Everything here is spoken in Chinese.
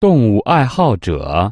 动物爱好者。